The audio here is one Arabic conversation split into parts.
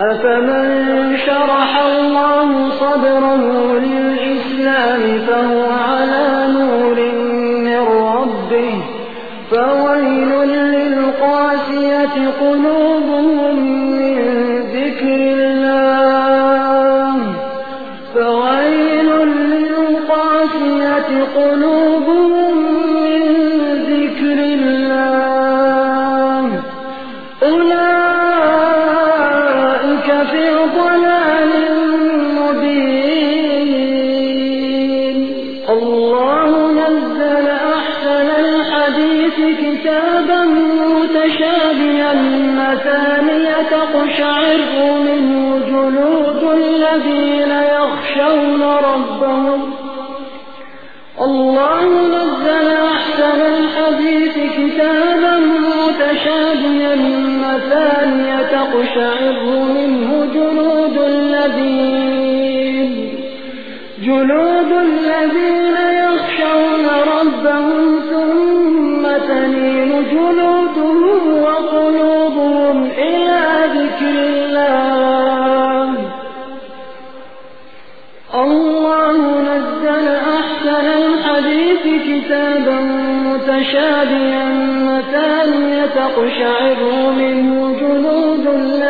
أفمن شرح الله صدره للإسلام فهو على نور من ربه فويل للقاسية قلوبهم الحديث كتابا متشابها مثانية تقشعر منه جلود الذين يخشون ربهم. الله نزل أحسن الحديث كتابا متشابها مثانية تقشعر منه جلود الذين جلود الذين تلين جلودهم وقلوبهم إلى ذكر الله. الله نزل أحسن الحديث كتابا متشابها مثانية تقشعر منه جلود الذين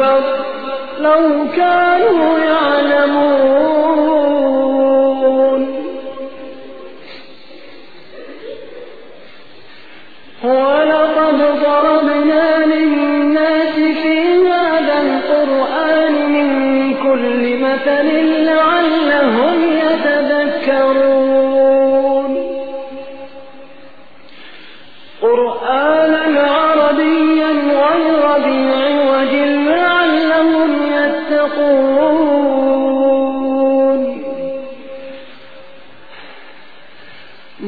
أكبر لو كانوا يعلمون. ولقد ضربنا للناس في هذا القرآن من كل مثل لعلهم يتذكرون. قرآنا عربيا غير ذي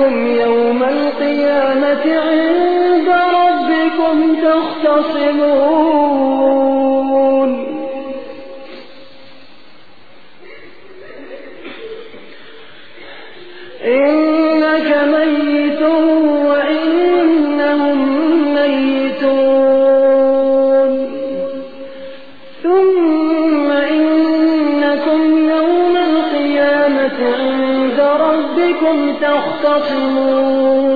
إنكم يوم القيامة عند ربكم تختصمون. إنك ميت وأنتم تختصمون